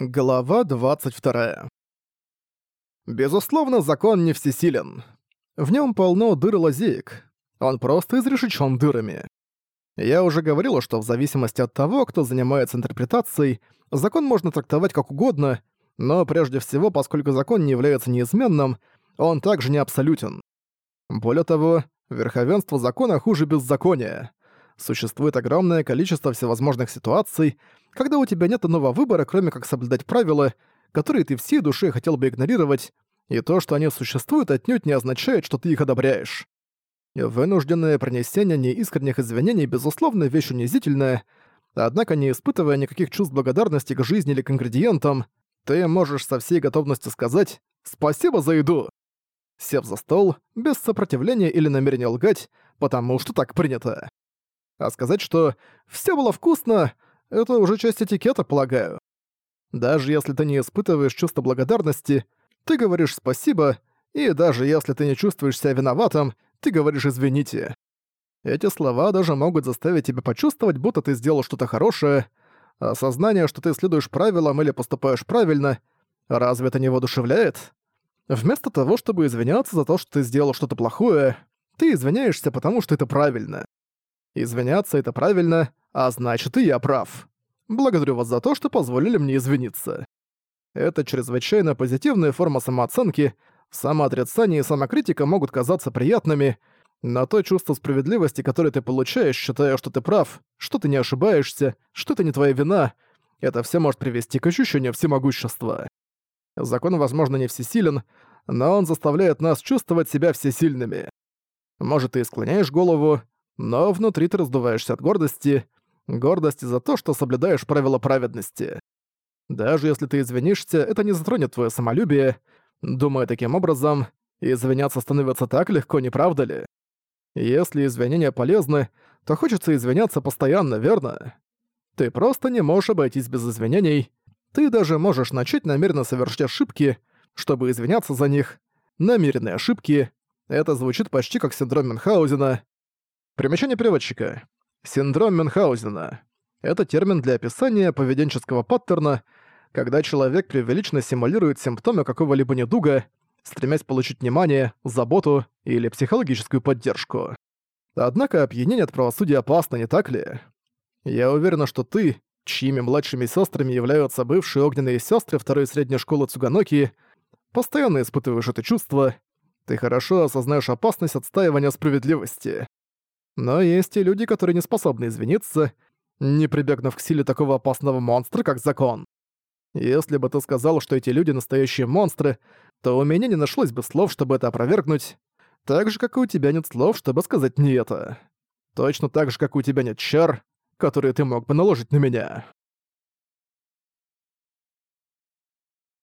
Глава 22. Безусловно, закон не всесилен. В нем полно дыр и лазеек. Он просто изрешечен дырами. Я уже говорил, что в зависимости от того, кто занимается интерпретацией, закон можно трактовать как угодно, но прежде всего, поскольку закон не является неизменным, он также не абсолютен. Более того, верховенство закона хуже беззакония. Существует огромное количество всевозможных ситуаций, когда у тебя нет иного выбора, кроме как соблюдать правила, которые ты всей душой хотел бы игнорировать, и то, что они существуют, отнюдь не означает, что ты их одобряешь. Вынужденное принесение неискренних извинений, безусловно, вещь унизительная, однако не испытывая никаких чувств благодарности к жизни или к ингредиентам, ты можешь со всей готовностью сказать «Спасибо за еду!» Сев за стол, без сопротивления или намерения лгать, потому что так принято. А сказать, что «все было вкусно» — это уже часть этикета, полагаю. Даже если ты не испытываешь чувство благодарности, ты говоришь «спасибо», и даже если ты не чувствуешь себя виноватым, ты говоришь «извините». Эти слова даже могут заставить тебя почувствовать, будто ты сделал что-то хорошее, осознание, что ты следуешь правилам или поступаешь правильно, разве это не воодушевляет? Вместо того, чтобы извиняться за то, что ты сделал что-то плохое, ты извиняешься, потому что это правильно. Извиняться — это правильно, а значит, и я прав. Благодарю вас за то, что позволили мне извиниться. Это чрезвычайно позитивная форма самооценки, самоотрицание и самокритика могут казаться приятными, но то чувство справедливости, которое ты получаешь, считая, что ты прав, что ты не ошибаешься, что это не твоя вина, это все может привести к ощущению всемогущества. Закон, возможно, не всесилен, но он заставляет нас чувствовать себя всесильными. Может, ты склоняешь голову, но внутри ты раздуваешься от гордости, гордости за то, что соблюдаешь правила праведности. Даже если ты извинишься, это не затронет твое самолюбие. Думаю, таким образом, извиняться становится так легко, не правда ли? Если извинения полезны, то хочется извиняться постоянно, верно? Ты просто не можешь обойтись без извинений. Ты даже можешь начать намеренно совершить ошибки, чтобы извиняться за них. Намеренные ошибки. Это звучит почти как синдром Мюнхгаузена. Примечание переводчика. Синдром Мюнхгаузена. Это термин для описания поведенческого паттерна, когда человек преувеличенно симулирует симптомы какого-либо недуга, стремясь получить внимание, заботу или психологическую поддержку. Однако опьянение от правосудия опасно, не так ли? Я уверен, что ты, чьими младшими сестрами являются бывшие огненные сестры второй средней школы Цуганоки, постоянно испытываешь это чувство, ты хорошо осознаешь опасность отстаивания справедливости. Но есть и люди, которые не способны извиниться, не прибегнув к силе такого опасного монстра, как закон. Если бы ты сказал, что эти люди настоящие монстры, то у меня не нашлось бы слов, чтобы это опровергнуть, так же, как и у тебя нет слов, чтобы сказать «не это». Точно так же, как у тебя нет чар, которые ты мог бы наложить на меня.